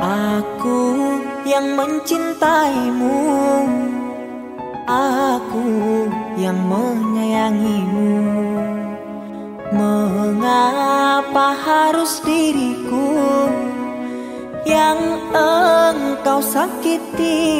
Aku yang mencintaimu. Aku yang menyayangimu. Mengapa harus diriku Yang engkau sakiti?